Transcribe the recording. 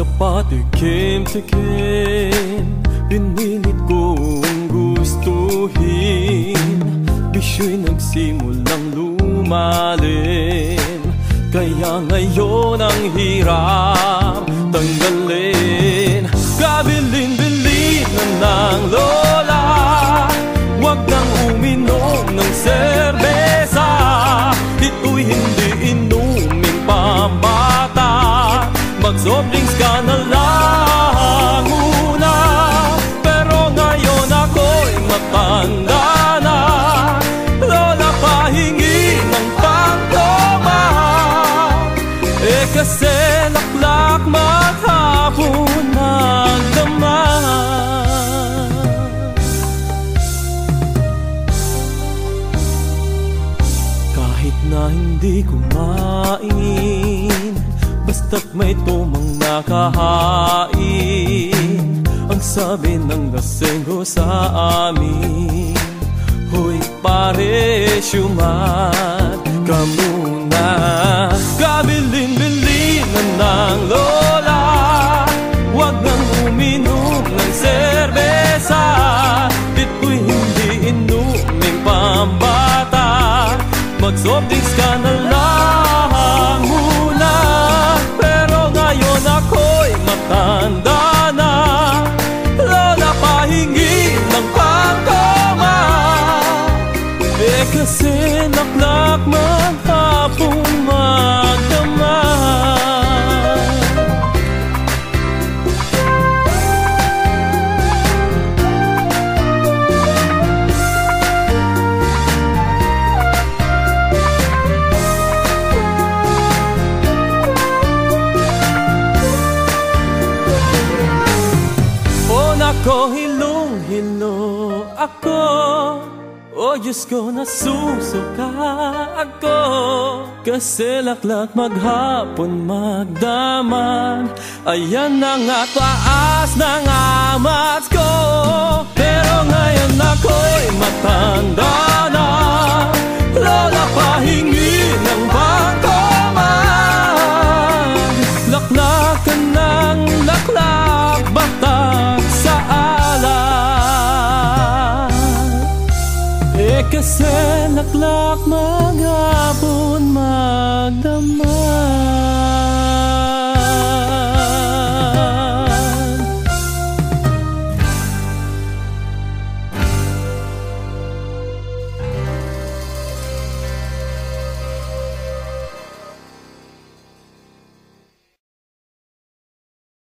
sa patikim-tikim Pinilit kong gustuhin. Bisyo'y nagsimulang lumalim. Kaya ngayon ang hirap hindi kumain Basta't may tumang nakahain. Ang sabi ng lasenggo sa amin Hoy pare, syumat så blir skandal O nako, hilong-hilo ako O Diyos ko, nasusuka ako. Kasi laklak maghapon magdaman. Ayan na nga taas ng amat ko. Pero ngayon ako'y matanda na Teka sa laklak maghapon magdamag.